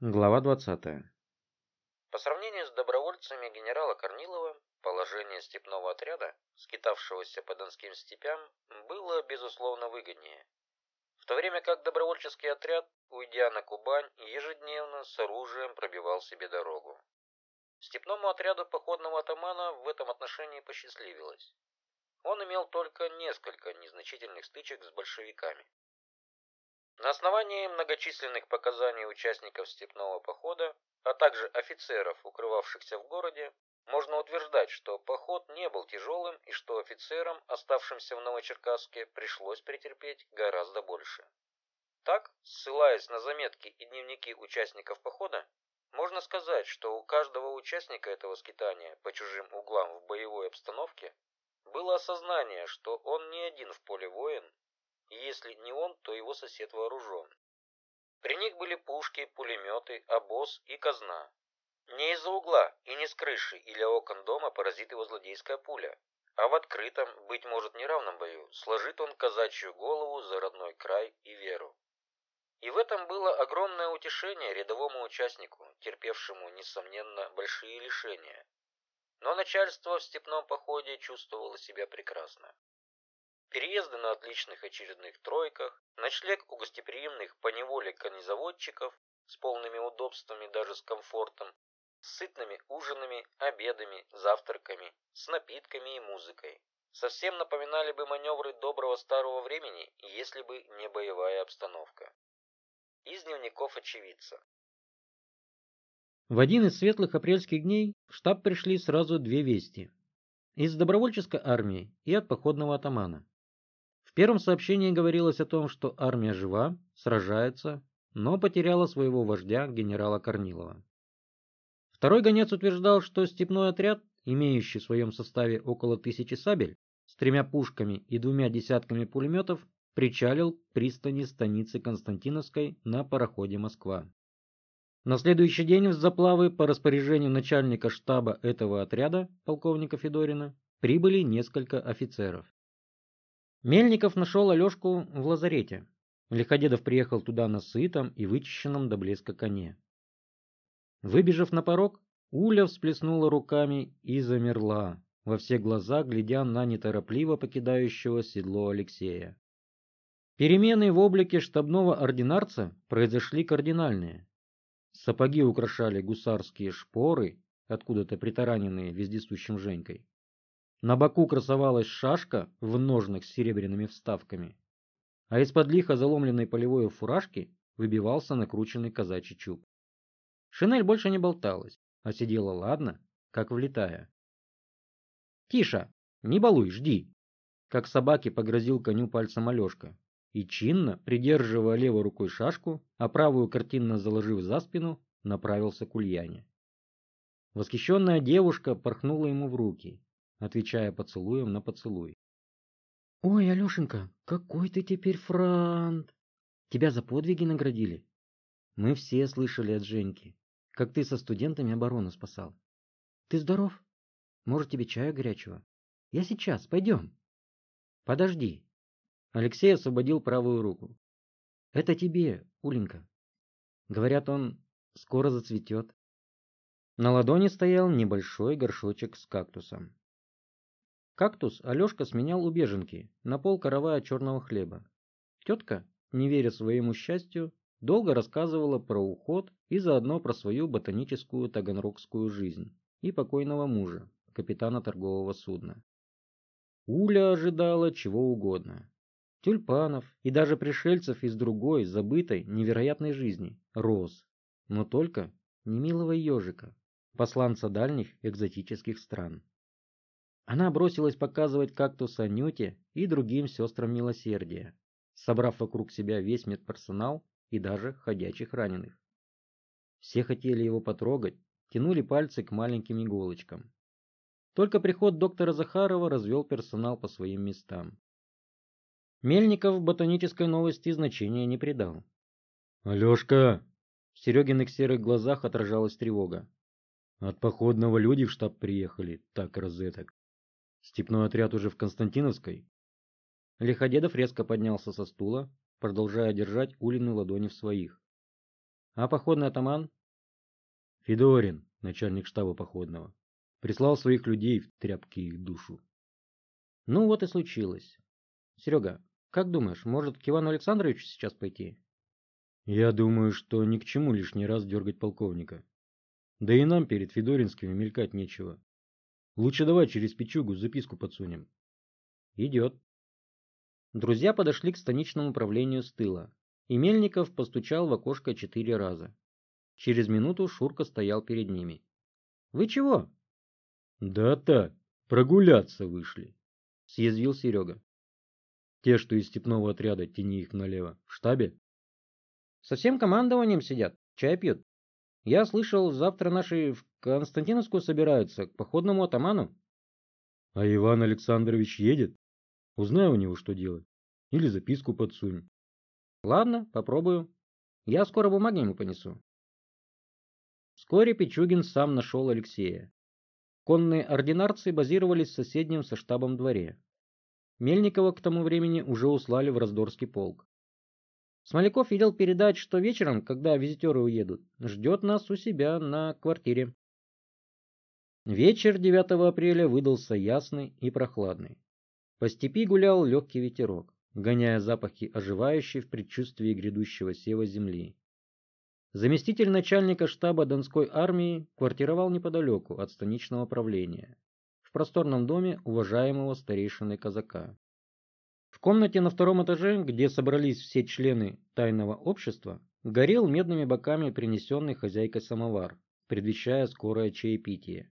Глава 20. По сравнению с добровольцами генерала Корнилова, положение степного отряда, скитавшегося по донским степям, было, безусловно, выгоднее. В то время как добровольческий отряд, уйдя на Кубань, ежедневно с оружием пробивал себе дорогу. Степному отряду походного атамана в этом отношении посчастливилось. Он имел только несколько незначительных стычек с большевиками. На основании многочисленных показаний участников степного похода, а также офицеров, укрывавшихся в городе, можно утверждать, что поход не был тяжелым и что офицерам, оставшимся в Новочеркасске, пришлось претерпеть гораздо больше. Так, ссылаясь на заметки и дневники участников похода, можно сказать, что у каждого участника этого скитания по чужим углам в боевой обстановке было осознание, что он не один в поле воин и если не он, то его сосед вооружен. При них были пушки, пулеметы, обоз и казна. Не из-за угла и не с крыши или окон дома поразит его злодейская пуля, а в открытом, быть может, неравном бою, сложит он казачью голову за родной край и веру. И в этом было огромное утешение рядовому участнику, терпевшему, несомненно, большие лишения. Но начальство в степном походе чувствовало себя прекрасно переезды на отличных очередных тройках, ночлег у гостеприимных поневоле конезаводчиков с полными удобствами, даже с комфортом, с сытными ужинами, обедами, завтраками, с напитками и музыкой. Совсем напоминали бы маневры доброго старого времени, если бы не боевая обстановка. Из дневников очевидца. В один из светлых апрельских дней в штаб пришли сразу две вести. Из добровольческой армии и от походного атамана первом сообщении говорилось о том, что армия жива, сражается, но потеряла своего вождя генерала Корнилова. Второй гонец утверждал, что степной отряд, имеющий в своем составе около тысячи сабель, с тремя пушками и двумя десятками пулеметов, причалил к пристани станицы Константиновской на пароходе «Москва». На следующий день в заплавы по распоряжению начальника штаба этого отряда, полковника Федорина, прибыли несколько офицеров. Мельников нашел Алешку в лазарете. Лиходедов приехал туда на сытом и вычищенном до блеска коне. Выбежав на порог, Уля всплеснула руками и замерла, во все глаза глядя на неторопливо покидающего седло Алексея. Перемены в облике штабного ординарца произошли кардинальные. Сапоги украшали гусарские шпоры, откуда-то притараненные вездесущим Женькой. На боку красовалась шашка в ножнах с серебряными вставками, а из-под лихо заломленной полевой фуражки выбивался накрученный казачий чуб. Шинель больше не болталась, а сидела ладно, как влетая. «Тише! Не балуй, жди!» Как собаке погрозил коню пальцем Алешка и чинно, придерживая левой рукой шашку, а правую картинно заложив за спину, направился к Ульяне. Восхищенная девушка порхнула ему в руки, отвечая поцелуем на поцелуй. «Ой, Алешенька, какой ты теперь франт! Тебя за подвиги наградили?» «Мы все слышали от Женьки, как ты со студентами оборону спасал. Ты здоров? Может, тебе чая горячего? Я сейчас, пойдем». «Подожди». Алексей освободил правую руку. «Это тебе, Уленька. Говорят, он скоро зацветет». На ладони стоял небольшой горшочек с кактусом. Кактус Алешка сменял у беженки на пол каравая черного хлеба. Тетка, не веря своему счастью, долго рассказывала про уход и заодно про свою ботаническую таганрогскую жизнь и покойного мужа, капитана торгового судна. Уля ожидала чего угодно. Тюльпанов и даже пришельцев из другой, забытой, невероятной жизни, роз, но только не милого ежика, посланца дальних экзотических стран. Она бросилась показывать кактус Анюте и другим сестрам милосердия, собрав вокруг себя весь медперсонал и даже ходячих раненых. Все хотели его потрогать, тянули пальцы к маленьким иголочкам. Только приход доктора Захарова развел персонал по своим местам. Мельников в ботанической новости значения не придал. «Алешка!» В Серегиных серых глазах отражалась тревога. «От походного люди в штаб приехали, так розеток. Степной отряд уже в Константиновской? Лиходедов резко поднялся со стула, продолжая держать Улины ладони в своих. А походный атаман? Федорин, начальник штаба походного. Прислал своих людей в тряпки их душу. Ну вот и случилось. Серега, как думаешь, может к Ивану Александровичу сейчас пойти? Я думаю, что ни к чему лишний раз дергать полковника. Да и нам перед Федоринскими мелькать нечего. Лучше давай через печугу записку подсунем. Идет. Друзья подошли к станичному управлению с тыла, и Мельников постучал в окошко четыре раза. Через минуту Шурка стоял перед ними. «Вы чего?» «Да так, прогуляться вышли», — съязвил Серега. «Те, что из степного отряда, тяни их налево, в штабе?» «Со всем командованием сидят, чай пьют. Я слышал, завтра наши в Константиновскую собираются, к походному атаману». «А Иван Александрович едет?» Узнай у него, что делать. Или записку подсунь. Ладно, попробую. Я скоро бумаги ему понесу. Вскоре Пичугин сам нашел Алексея. Конные ординарцы базировались в соседнем со штабом дворе. Мельникова к тому времени уже услали в Раздорский полк. Смоляков велел передать, что вечером, когда визитеры уедут, ждет нас у себя на квартире. Вечер 9 апреля выдался ясный и прохладный. По степи гулял легкий ветерок, гоняя запахи оживающей в предчувствии грядущего сева земли. Заместитель начальника штаба Донской армии квартировал неподалеку от станичного правления, в просторном доме уважаемого старейшины казака. В комнате на втором этаже, где собрались все члены тайного общества, горел медными боками принесенный хозяйкой самовар, предвещая скорое чаепитие.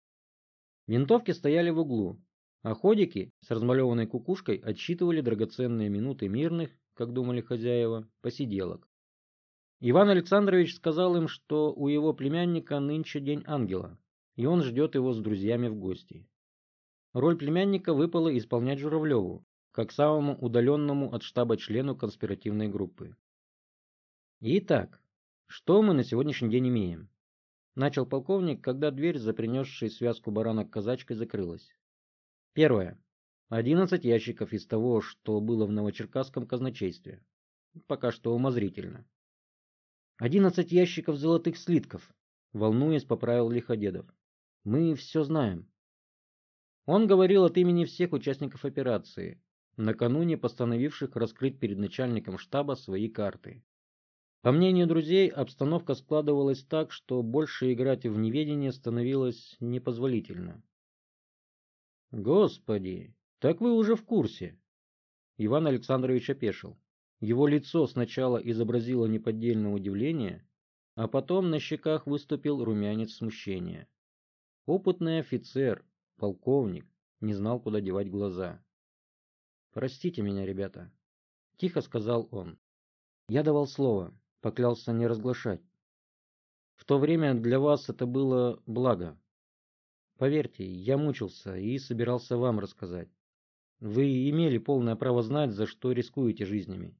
Винтовки стояли в углу, а ходики с размалеванной кукушкой отсчитывали драгоценные минуты мирных, как думали хозяева, посиделок. Иван Александрович сказал им, что у его племянника нынче день ангела, и он ждет его с друзьями в гости. Роль племянника выпала исполнять Журавлеву, как самому удаленному от штаба члену конспиративной группы. Итак, что мы на сегодняшний день имеем? Начал полковник, когда дверь за принесшей связку баранок казачкой закрылась. Первое. 11 ящиков из того, что было в Новочеркасском казначействе. Пока что умозрительно. 11 ящиков золотых слитков, волнуясь, поправил Лиходедов. Мы все знаем. Он говорил от имени всех участников операции, накануне постановивших раскрыть перед начальником штаба свои карты. По мнению друзей, обстановка складывалась так, что больше играть в неведение становилось непозволительно. Господи, так вы уже в курсе. Иван Александрович опешил. Его лицо сначала изобразило неподдельное удивление, а потом на щеках выступил румянец смущения. Опытный офицер, полковник, не знал, куда девать глаза. «Простите меня, ребята», — тихо сказал он. «Я давал слово, поклялся не разглашать. В то время для вас это было благо. Поверьте, я мучился и собирался вам рассказать. Вы имели полное право знать, за что рискуете жизнями.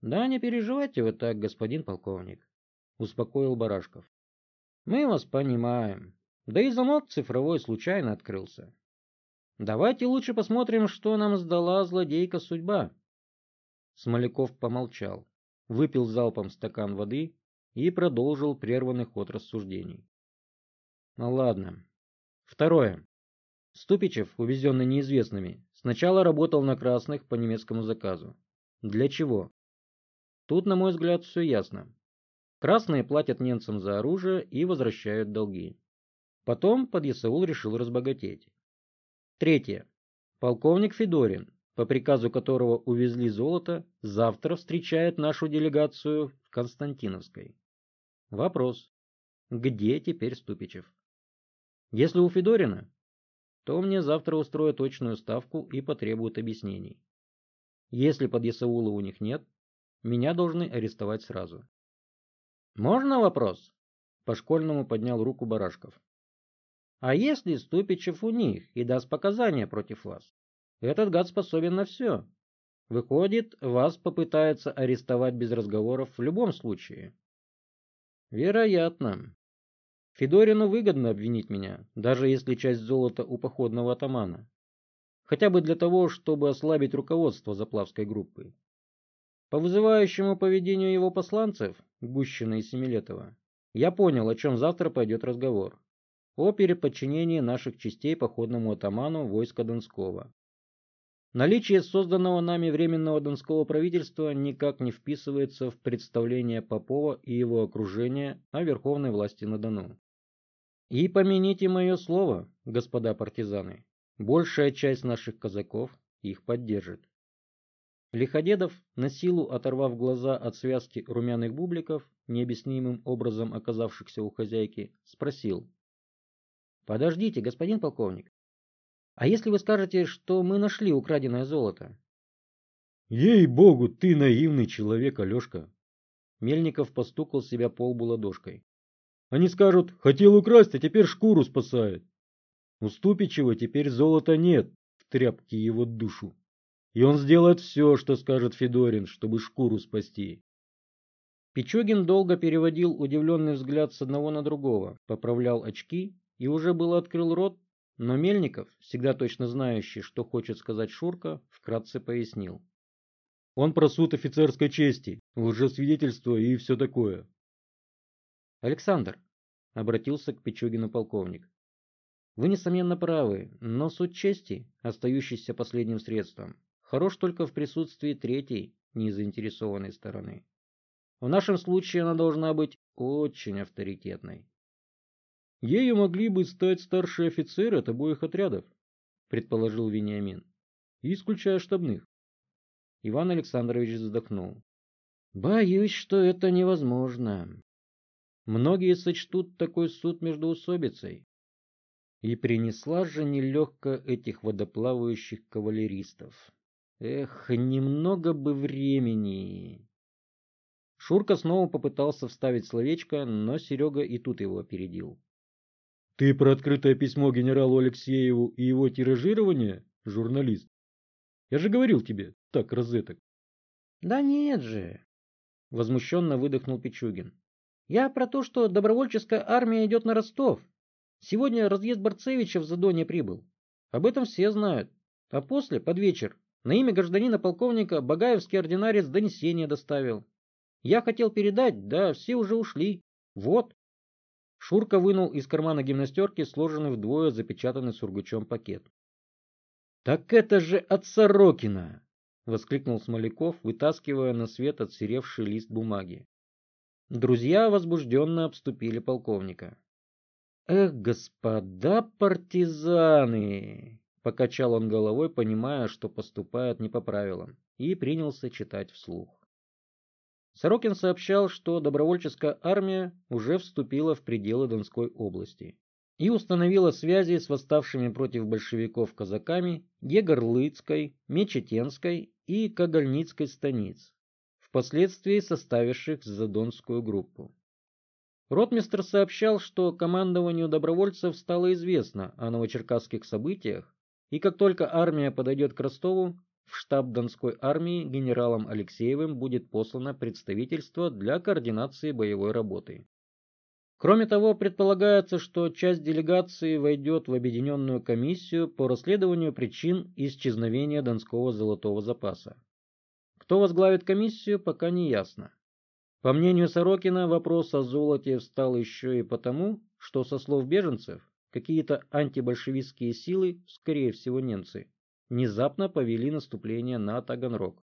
Да не переживайте вы так, господин полковник, успокоил Барашков. Мы вас понимаем. Да и замок цифровой случайно открылся. Давайте лучше посмотрим, что нам сдала злодейка судьба. Смоляков помолчал, выпил залпом стакан воды и продолжил прерванный ход рассуждений. Ну ладно, Второе. Ступичев, увезенный неизвестными, сначала работал на красных по немецкому заказу. Для чего? Тут, на мой взгляд, все ясно. Красные платят немцам за оружие и возвращают долги. Потом подъясаул решил разбогатеть. Третье. Полковник Федорин, по приказу которого увезли золото, завтра встречает нашу делегацию в Константиновской. Вопрос. Где теперь Ступичев? Если у Федорина, то мне завтра устроят точную ставку и потребуют объяснений. Если под Ясаула у них нет, меня должны арестовать сразу. Можно вопрос? По-школьному поднял руку Барашков. А если Ступичев у них и даст показания против вас? Этот гад способен на все. Выходит, вас попытается арестовать без разговоров в любом случае. Вероятно, Федорину выгодно обвинить меня, даже если часть золота у походного атамана. Хотя бы для того, чтобы ослабить руководство заплавской группы. По вызывающему поведению его посланцев, Гущина и Семилетова, я понял, о чем завтра пойдет разговор. О переподчинении наших частей походному атаману войска Донского. Наличие созданного нами Временного Донского правительства никак не вписывается в представление Попова и его окружения о верховной власти на Дону. И помяните мое слово, господа партизаны, большая часть наших казаков их поддержит. Лиходедов, на силу оторвав глаза от связки румяных бубликов, необъяснимым образом оказавшихся у хозяйки, спросил. «Подождите, господин полковник, а если вы скажете, что мы нашли украденное золото? Ей-богу, ты наивный человек, Алешка. Мельников постукал себя по лбу ладошкой. Они скажут, хотел украсть, а теперь шкуру спасает. У Ступичева теперь золота нет, в тряпке его душу. И он сделает все, что скажет Федорин, чтобы шкуру спасти. Пичугин долго переводил удивленный взгляд с одного на другого, поправлял очки и уже было открыл рот, но Мельников, всегда точно знающий, что хочет сказать Шурка, вкратце пояснил. Он про суд офицерской чести, лжесвидетельство и все такое. Александр, обратился к Пичугину полковник, вы, несомненно, правы, но суд чести, остающийся последним средством, хорош только в присутствии третьей, незаинтересованной стороны. В нашем случае она должна быть очень авторитетной. Ею могли бы стать старшие офицеры от обоих отрядов, предположил Вениамин, исключая штабных. Иван Александрович вздохнул. Боюсь, что это невозможно. Многие сочтут такой суд междоусобицей. И принесла же нелегко этих водоплавающих кавалеристов. Эх, немного бы времени. Шурка снова попытался вставить словечко, но Серега и тут его опередил. Ты про открытое письмо генералу Алексееву и его тиражирование, журналист? Я же говорил тебе, так, розеток. Да нет же, возмущенно выдохнул Пичугин. Я про то, что добровольческая армия идет на Ростов. Сегодня разъезд Борцевича в Задоне прибыл. Об этом все знают. А после, под вечер, на имя гражданина полковника Багаевский ординарец донесение доставил. Я хотел передать, да все уже ушли. Вот. Шурка вынул из кармана гимнастерки сложенный вдвое запечатанный сургучом пакет. «Так это же от Сорокина!» — воскликнул Смоляков, вытаскивая на свет отсыревший лист бумаги. Друзья возбужденно обступили полковника. «Эх, господа партизаны!» — покачал он головой, понимая, что поступает не по правилам, и принялся читать вслух. Сорокин сообщал, что добровольческая армия уже вступила в пределы Донской области и установила связи с восставшими против большевиков казаками Егорлыцкой, Мечетенской и Кагальницкой станиц, впоследствии составивших Задонскую группу. Ротмистр сообщал, что командованию добровольцев стало известно о новочеркасских событиях, и как только армия подойдет к Ростову, в штаб Донской армии генералом Алексеевым будет послано представительство для координации боевой работы. Кроме того, предполагается, что часть делегации войдет в объединенную комиссию по расследованию причин исчезновения Донского золотого запаса. Кто возглавит комиссию, пока не ясно. По мнению Сорокина, вопрос о золоте встал еще и потому, что, со слов беженцев, какие-то антибольшевистские силы, скорее всего немцы, внезапно повели наступление на Таганрог.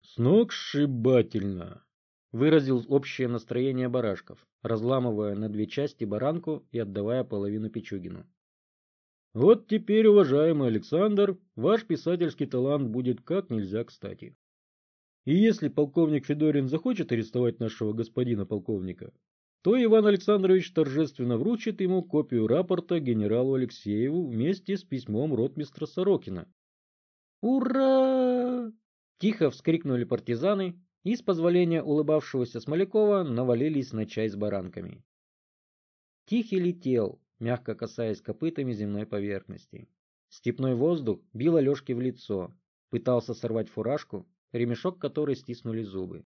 «Сногсшибательно!» — выразил общее настроение барашков, разламывая на две части баранку и отдавая половину Пичугину. «Вот теперь, уважаемый Александр, ваш писательский талант будет как нельзя кстати. И если полковник Федорин захочет арестовать нашего господина полковника, то Иван Александрович торжественно вручит ему копию рапорта генералу Алексееву вместе с письмом ротмистра Сорокина. «Ура!» – тихо вскрикнули партизаны и, с позволения улыбавшегося Смолякова, навалились на чай с баранками. Тихий летел, мягко касаясь копытами земной поверхности. Степной воздух бил Алешке в лицо, пытался сорвать фуражку, ремешок которой стиснули зубы.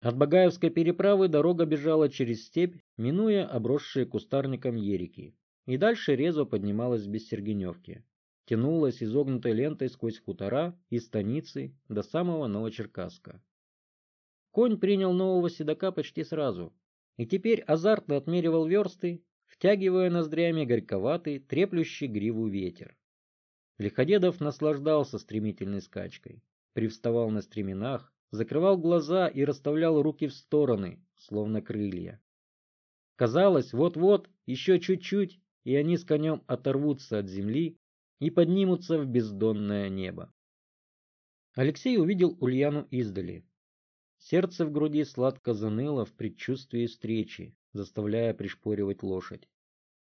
От Багаевской переправы дорога бежала через степь, минуя обросшие кустарником ерики, и дальше резво поднималась без Сергеневки. Тянулась изогнутой лентой сквозь хутора и станицы до самого Новочеркасска. конь принял нового седока почти сразу, и теперь азартно отмеривал версты, втягивая ноздрями горьковатый, треплющий гриву ветер. Лиходедов наслаждался стремительной скачкой, привставал на стременах, закрывал глаза и расставлял руки в стороны, словно крылья. Казалось, вот-вот, еще чуть-чуть, и они с конем оторвутся от земли и поднимутся в бездонное небо. Алексей увидел Ульяну издали. Сердце в груди сладко заныло в предчувствии встречи, заставляя пришпоривать лошадь.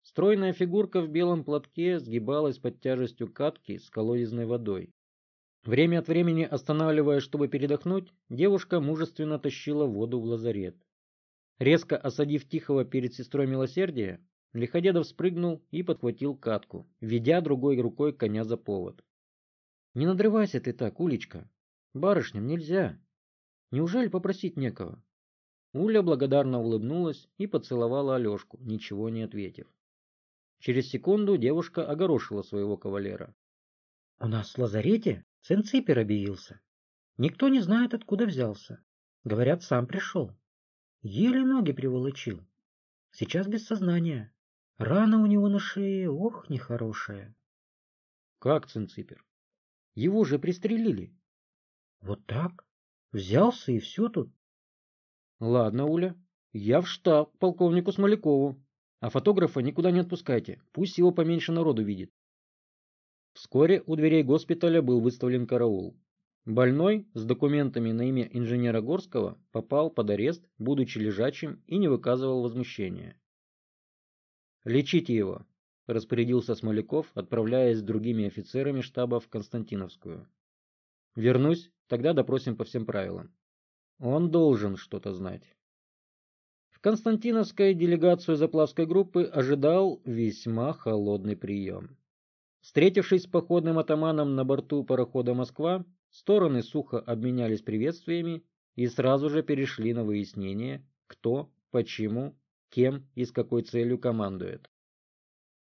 Стройная фигурка в белом платке сгибалась под тяжестью катки с колодезной водой. Время от времени останавливаясь, чтобы передохнуть, девушка мужественно тащила воду в лазарет. Резко осадив Тихого перед сестрой милосердия, Лиходедов спрыгнул и подхватил катку, ведя другой рукой коня за повод. — Не надрывайся ты так, Улечка. Барышням нельзя. Неужели попросить некого? Уля благодарно улыбнулась и поцеловала Алешку, ничего не ответив. Через секунду девушка огорошила своего кавалера. — У нас в лазарете Цинципер объявился. Никто не знает, откуда взялся. Говорят, сам пришел. Еле ноги приволочил. Сейчас без сознания. Рана у него на шее, ох, нехорошая. — Как Цинципер? Его же пристрелили. — Вот так. Взялся и все тут. — Ладно, Уля, я в штаб полковнику Смолякову. А фотографа никуда не отпускайте, пусть его поменьше народу видит. Вскоре у дверей госпиталя был выставлен караул. Больной с документами на имя инженера Горского попал под арест, будучи лежачим, и не выказывал возмущения. «Лечите его», — распорядился Смоляков, отправляясь с другими офицерами штаба в Константиновскую. «Вернусь, тогда допросим по всем правилам. Он должен что-то знать». Константиновской делегацию Заплавской группы ожидал весьма холодный прием. Встретившись с походным атаманом на борту парохода «Москва», стороны сухо обменялись приветствиями и сразу же перешли на выяснение, кто, почему, кем и с какой целью командует.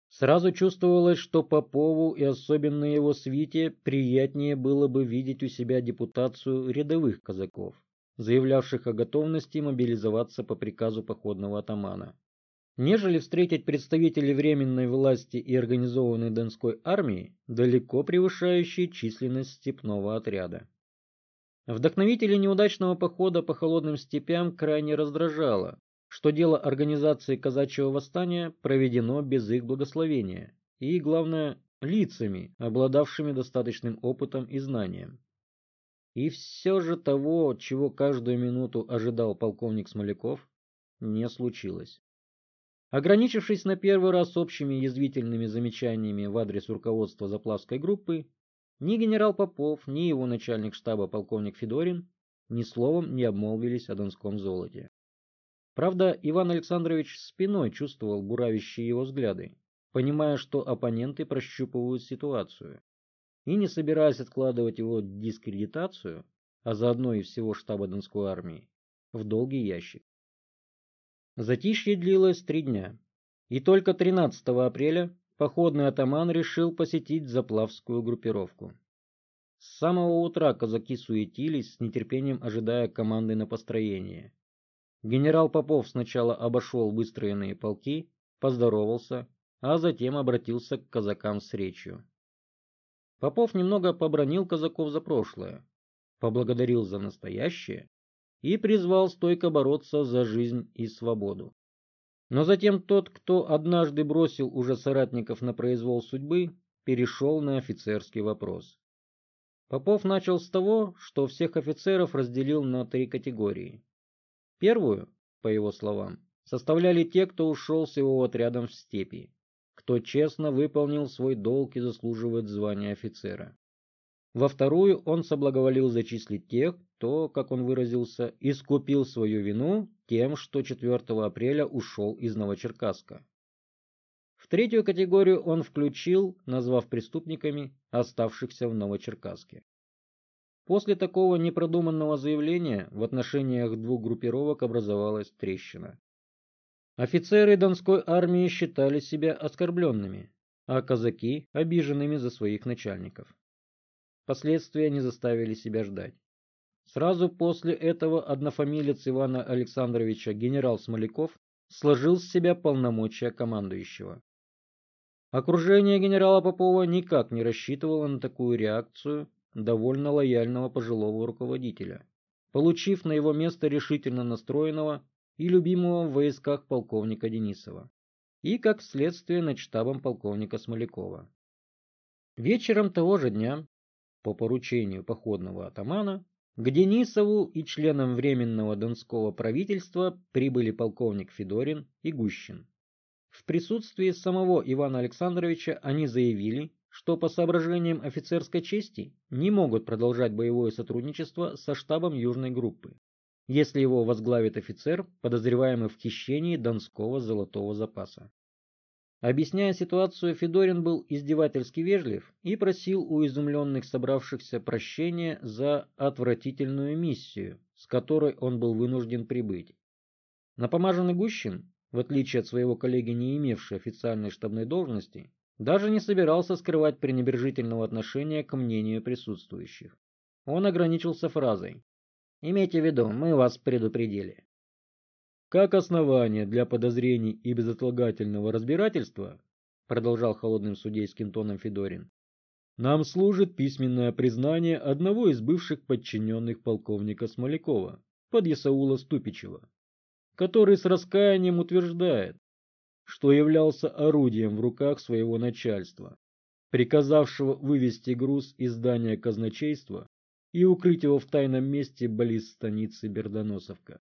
Сразу чувствовалось, что Попову и особенно его свите приятнее было бы видеть у себя депутацию рядовых казаков заявлявших о готовности мобилизоваться по приказу походного атамана, нежели встретить представителей временной власти и организованной Донской армии, далеко превышающей численность степного отряда. Вдохновители неудачного похода по холодным степям крайне раздражало, что дело организации казачьего восстания проведено без их благословения и, главное, лицами, обладавшими достаточным опытом и знанием. И все же того, чего каждую минуту ожидал полковник Смоляков, не случилось. Ограничившись на первый раз общими язвительными замечаниями в адрес руководства Заплавской группы, ни генерал Попов, ни его начальник штаба полковник Федорин ни словом не обмолвились о донском золоте. Правда, Иван Александрович спиной чувствовал буравящие его взгляды, понимая, что оппоненты прощупывают ситуацию и не собираясь откладывать его дискредитацию, а заодно и всего штаба Донской армии, в долгий ящик. Затишье длилось три дня, и только 13 апреля походный атаман решил посетить заплавскую группировку. С самого утра казаки суетились, с нетерпением ожидая команды на построение. Генерал Попов сначала обошел выстроенные полки, поздоровался, а затем обратился к казакам с речью. Попов немного побронил казаков за прошлое, поблагодарил за настоящее и призвал стойко бороться за жизнь и свободу. Но затем тот, кто однажды бросил уже соратников на произвол судьбы, перешел на офицерский вопрос. Попов начал с того, что всех офицеров разделил на три категории. Первую, по его словам, составляли те, кто ушел с его отрядом в степи кто честно выполнил свой долг и заслуживает звания офицера. Во вторую он соблаговолил зачислить тех, кто, как он выразился, искупил свою вину тем, что 4 апреля ушел из Новочеркасска. В третью категорию он включил, назвав преступниками оставшихся в Новочеркасске. После такого непродуманного заявления в отношениях двух группировок образовалась трещина. Офицеры Донской армии считали себя оскорбленными, а казаки – обиженными за своих начальников. Последствия не заставили себя ждать. Сразу после этого однофамилец Ивана Александровича генерал Смоляков сложил с себя полномочия командующего. Окружение генерала Попова никак не рассчитывало на такую реакцию довольно лояльного пожилого руководителя, получив на его место решительно настроенного и любимого в войсках полковника Денисова и, как следствие, над штабом полковника Смолякова. Вечером того же дня, по поручению походного атамана, к Денисову и членам Временного Донского правительства прибыли полковник Федорин и Гущин. В присутствии самого Ивана Александровича они заявили, что по соображениям офицерской чести не могут продолжать боевое сотрудничество со штабом Южной группы, если его возглавит офицер, подозреваемый в хищении Донского золотого запаса. Объясняя ситуацию, Федорин был издевательски вежлив и просил у изумленных собравшихся прощения за отвратительную миссию, с которой он был вынужден прибыть. Напомаженный Гущин, в отличие от своего коллеги, не имевший официальной штабной должности, даже не собирался скрывать пренебрежительного отношения к мнению присутствующих. Он ограничился фразой «Имейте в виду, мы вас предупредили». Как основание для подозрений и безотлагательного разбирательства, продолжал холодным судейским тоном Федорин, нам служит письменное признание одного из бывших подчиненных полковника Смолякова, подъясаула Ступичева, который с раскаянием утверждает, что являлся орудием в руках своего начальства, приказавшего вывести груз из здания казначейства и укрыть его в тайном месте близ станицы Бердоносовка.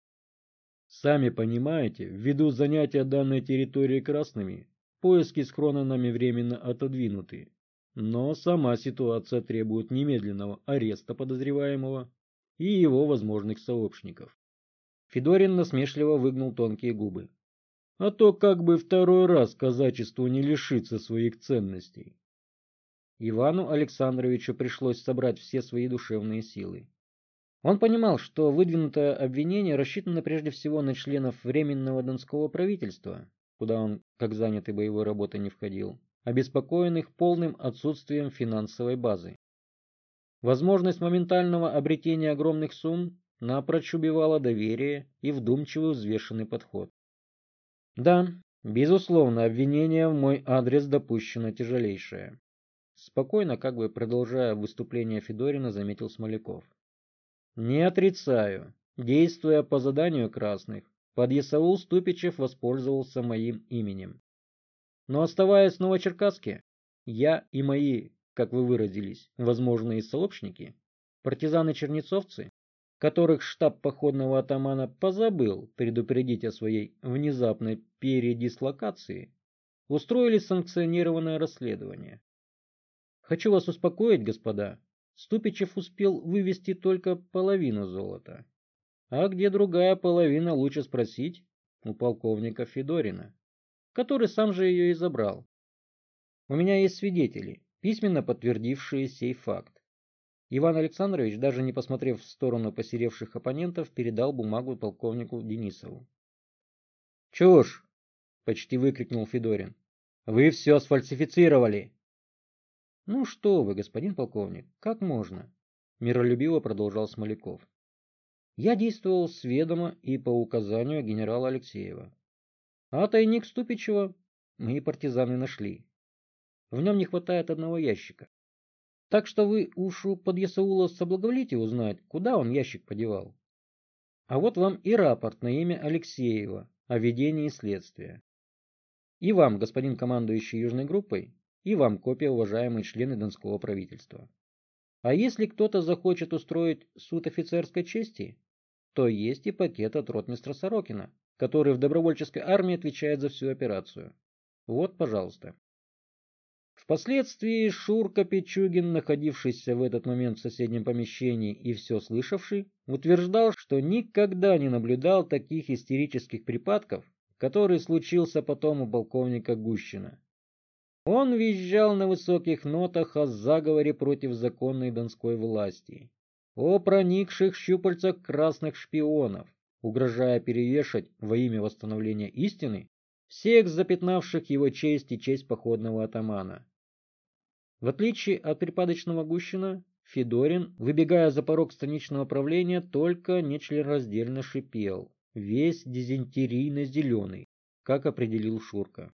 Сами понимаете, ввиду занятия данной территории красными, поиски схрона нами временно отодвинуты. Но сама ситуация требует немедленного ареста подозреваемого и его возможных сообщников. Федорин насмешливо выгнул тонкие губы. А то как бы второй раз казачеству не лишиться своих ценностей. Ивану Александровичу пришлось собрать все свои душевные силы. Он понимал, что выдвинутое обвинение рассчитано прежде всего на членов Временного Донского правительства, куда он, как занятый боевой работой, не входил, обеспокоенных полным отсутствием финансовой базы. Возможность моментального обретения огромных сумм напрочь убивала доверие и вдумчивый взвешенный подход. Да, безусловно, обвинение в мой адрес допущено тяжелейшее. Спокойно, как бы продолжая выступление Федорина, заметил Смоляков. Не отрицаю. Действуя по заданию красных, подъясаул Ступичев воспользовался моим именем. Но оставаясь в Новочеркасске, я и мои, как вы выразились, возможные сообщники, партизаны-чернецовцы, которых штаб походного атамана позабыл предупредить о своей внезапной передислокации, устроили санкционированное расследование. Хочу вас успокоить, господа, Ступичев успел вывести только половину золота. А где другая половина, лучше спросить у полковника Федорина, который сам же ее и забрал. У меня есть свидетели, письменно подтвердившие сей факт. Иван Александрович, даже не посмотрев в сторону посеревших оппонентов, передал бумагу полковнику Денисову. «Чушь!» — почти выкрикнул Федорин. «Вы все сфальсифицировали!» Ну что вы, господин полковник, как можно? Миролюбиво продолжал Смоляков. Я действовал сведомо и по указанию генерала Алексеева. А тайник Ступичева мои партизаны нашли. В нем не хватает одного ящика. Так что вы уж у подъясаула соблаговолите узнать, куда он ящик подевал. А вот вам и рапорт на имя Алексеева о ведении следствия. И вам, господин командующий Южной группой, и вам копия, уважаемые члены Донского правительства. А если кто-то захочет устроить суд офицерской чести, то есть и пакет от ротмистра Сорокина, который в добровольческой армии отвечает за всю операцию. Вот, пожалуйста. Впоследствии Шурка Пичугин, находившийся в этот момент в соседнем помещении и все слышавший, утверждал, что никогда не наблюдал таких истерических припадков, который случился потом у полковника Гущина. Он визжал на высоких нотах о заговоре против законной донской власти, о проникших щупальцах красных шпионов, угрожая перевешать во имя восстановления истины всех запятнавших его честь и честь походного атамана. В отличие от припадочного Гущина, Федорин, выбегая за порог станичного правления, только нечленораздельно шипел, весь дизентерийно-зеленый, как определил Шурка.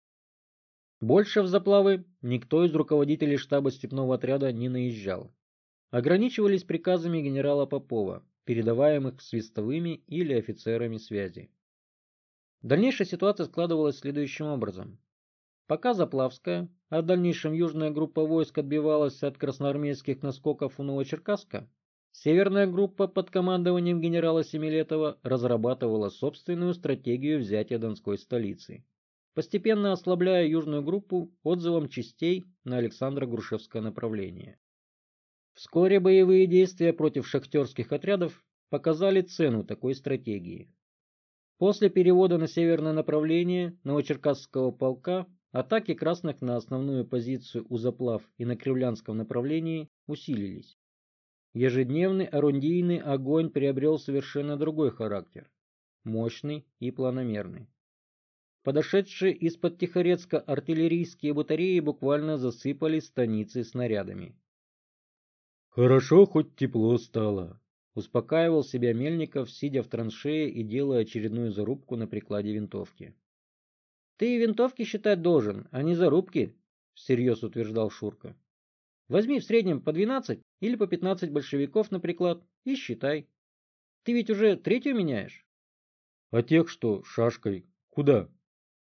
Больше в заплавы никто из руководителей штаба степного отряда не наезжал. Ограничивались приказами генерала Попова, передаваемых свистовыми или офицерами связи. Дальнейшая ситуация складывалась следующим образом. Пока Заплавская, а в дальнейшем южная группа войск отбивалась от красноармейских наскоков у Новочеркасска, северная группа под командованием генерала Семилетова разрабатывала собственную стратегию взятия Донской столицы, постепенно ослабляя южную группу отзывом частей на Александра Грушевское направление. Вскоре боевые действия против шахтерских отрядов показали цену такой стратегии. После перевода на северное направление Новочеркасского полка атаки красных на основную позицию у Заплав и на Кривлянском направлении усилились. Ежедневный орудийный огонь приобрел совершенно другой характер – мощный и планомерный. Подошедшие из-под Тихорецка артиллерийские батареи буквально засыпали станицы снарядами. «Хорошо, хоть тепло стало», Успокаивал себя Мельников, сидя в траншее и делая очередную зарубку на прикладе винтовки. «Ты винтовки считать должен, а не зарубки», — всерьез утверждал Шурка. «Возьми в среднем по 12 или по 15 большевиков на приклад и считай. Ты ведь уже третью меняешь?» «А тех, что шашкой, куда?»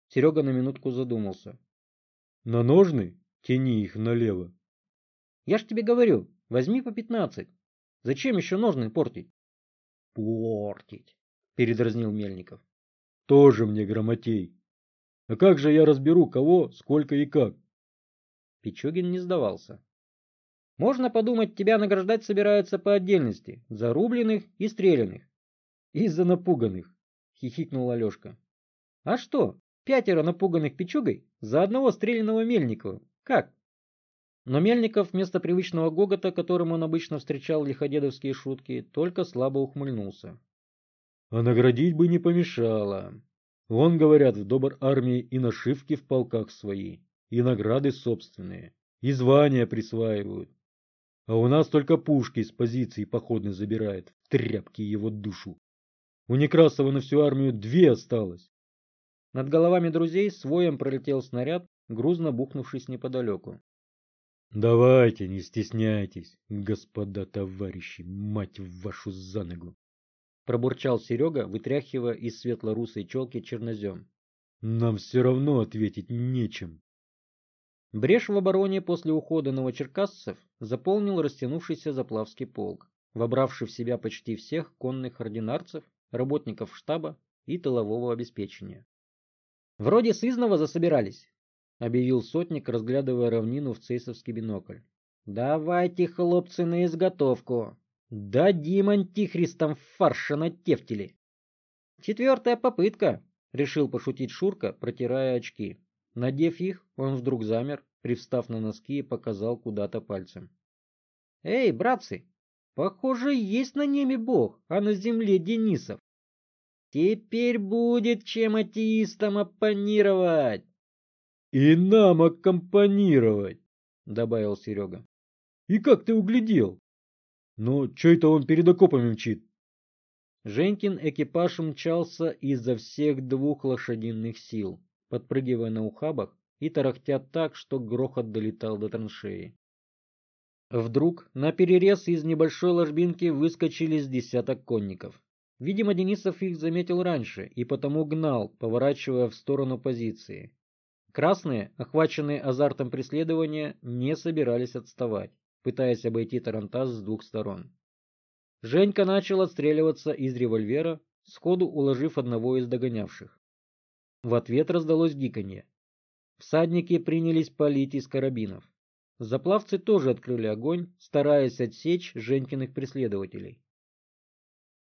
Серега на минутку задумался. «На ножны? Тяни их налево». «Я ж тебе говорю, возьми по 15. Зачем еще ножны портить? Портить, передразнил Мельников. Тоже мне грамотей. А как же я разберу, кого, сколько и как? Пичугин не сдавался. Можно подумать, тебя награждать собираются по отдельности, за рубленых и стрелянных. И за напуганных, хихикнул Алешка. А что, пятеро напуганных Пичугой за одного стрелянного Мельникова? Как? Но Мельников вместо привычного гогота, которым он обычно встречал лиходедовские шутки, только слабо ухмыльнулся. А наградить бы не помешало. Вон, говорят, в добр армии и нашивки в полках свои, и награды собственные, и звания присваивают. А у нас только пушки из позиции походной забирает, тряпки его душу. У Некрасова на всю армию две осталось. Над головами друзей своем пролетел снаряд, грузно бухнувшись неподалеку. Давайте, не стесняйтесь, господа товарищи, мать вашу за ногу. Пробурчал Серега, вытряхивая из светло-русой челки чернозем. Нам все равно ответить нечем. Брешь в обороне после ухода новочеркассцев заполнил растянувшийся заплавский полк, вобравший в себя почти всех конных ординарцев, работников штаба и тылового обеспечения. «Вроде сызнова засобирались», — объявил сотник, разглядывая равнину в цейсовский бинокль. «Давайте, хлопцы, на изготовку! Дадим антихристам фарша на тефтели!» «Четвертая попытка!» — решил пошутить Шурка, протирая очки. Надев их, он вдруг замер, привстав на носки и показал куда-то пальцем. «Эй, братцы, похоже, есть на небе Бог, а на земле Денисов. Теперь будет чем атеистам оппонировать!» И нам аккомпанировать, добавил Серега. И как ты углядел? Ну, что это он перед окопами мчит? Женькин экипаж мчался из-за всех двух лошадиных сил, подпрыгивая на ухабах и тарахтя так, что грохот долетал до траншеи. Вдруг на перерез из небольшой ложбинки выскочили с десяток конников. Видимо, Денисов их заметил раньше и потому гнал, поворачивая в сторону позиции. Красные, охваченные азартом преследования, не собирались отставать, пытаясь обойти Тарантас с двух сторон. Женька начал отстреливаться из револьвера, сходу уложив одного из догонявших. В ответ раздалось гиканье. Всадники принялись палить из карабинов. Заплавцы тоже открыли огонь, стараясь отсечь Женькиных преследователей.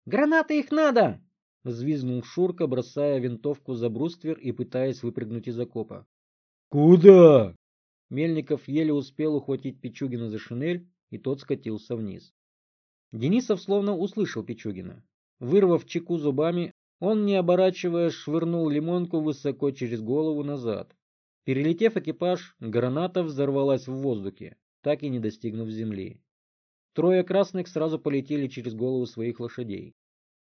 «Гранаты их надо!» — взвизгнул Шурка, бросая винтовку за бруствер и пытаясь выпрыгнуть из окопа. «Куда?» Мельников еле успел ухватить Пичугина за шинель, и тот скатился вниз. Денисов словно услышал Пичугина. Вырвав чеку зубами, он, не оборачиваясь, швырнул лимонку высоко через голову назад. Перелетев экипаж, граната взорвалась в воздухе, так и не достигнув земли. Трое красных сразу полетели через голову своих лошадей.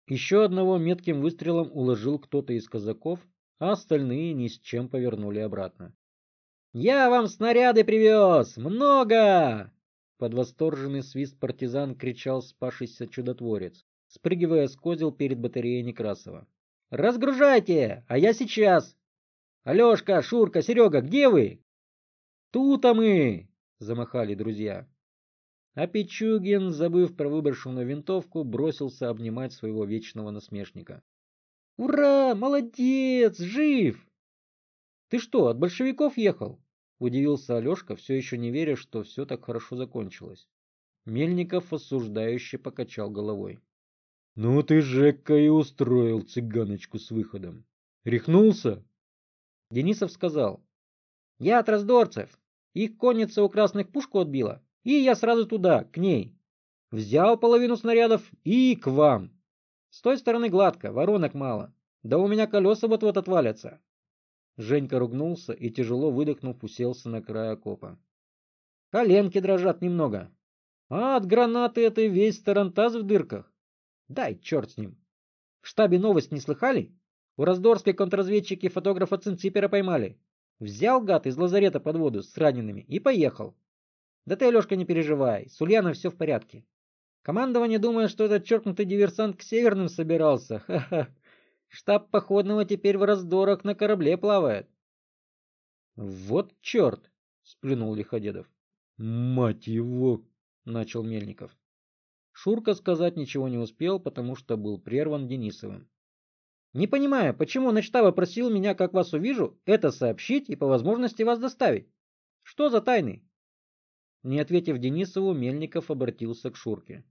Еще одного метким выстрелом уложил кто-то из казаков, а остальные ни с чем повернули обратно. «Я вам снаряды привез! Много!» Под восторженный свист партизан кричал спасшийся чудотворец, спрыгивая с козел перед батареей Некрасова. «Разгружайте, а я сейчас!» «Алешка, Шурка, Серега, где вы?» «Тут-то мы!» — замахали друзья. А Пичугин, забыв про выброшенную винтовку, бросился обнимать своего вечного насмешника. «Ура! Молодец! Жив!» «Ты что, от большевиков ехал?» — удивился Алешка, все еще не веря, что все так хорошо закончилось. Мельников осуждающе покачал головой. «Ну ты, Жекка, и устроил цыганочку с выходом. Рехнулся?» Денисов сказал. «Я от раздорцев. Их конница у красных пушку отбила. И я сразу туда, к ней. Взял половину снарядов и к вам. С той стороны гладко, воронок мало. Да у меня колеса вот-вот отвалятся. Женька ругнулся и, тяжело выдохнув, уселся на край окопа. Коленки дрожат немного. А от гранаты этой весь тарантаз в дырках. Дай, черт с ним. В штабе новость не слыхали? У Раздорской контрразведчики фотографа Цинципера поймали. Взял гад из лазарета под воду с ранеными и поехал. Да ты, Алешка, не переживай, с Ульяной все в порядке. Командование думает, что этот черкнутый диверсант к северным собирался. Ха-ха. Штаб походного теперь в раздорах на корабле плавает. Вот черт, сплюнул Лиходедов. Мать его, начал Мельников. Шурка сказать ничего не успел, потому что был прерван Денисовым. Не понимаю, почему начтаба просил меня, как вас увижу, это сообщить и по возможности вас доставить. Что за тайны? Не ответив Денисову, Мельников обратился к Шурке.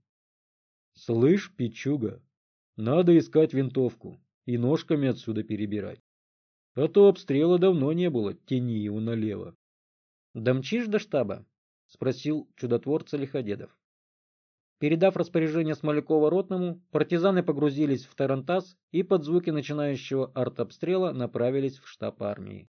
«Слышь, Пичуга, надо искать винтовку и ножками отсюда перебирать. А то обстрела давно не было, тяни его налево». «Домчишь до штаба?» — спросил чудотворца Лиходедов. Передав распоряжение Смолякова ротному, партизаны погрузились в тарантас и под звуки начинающего артобстрела направились в штаб армии.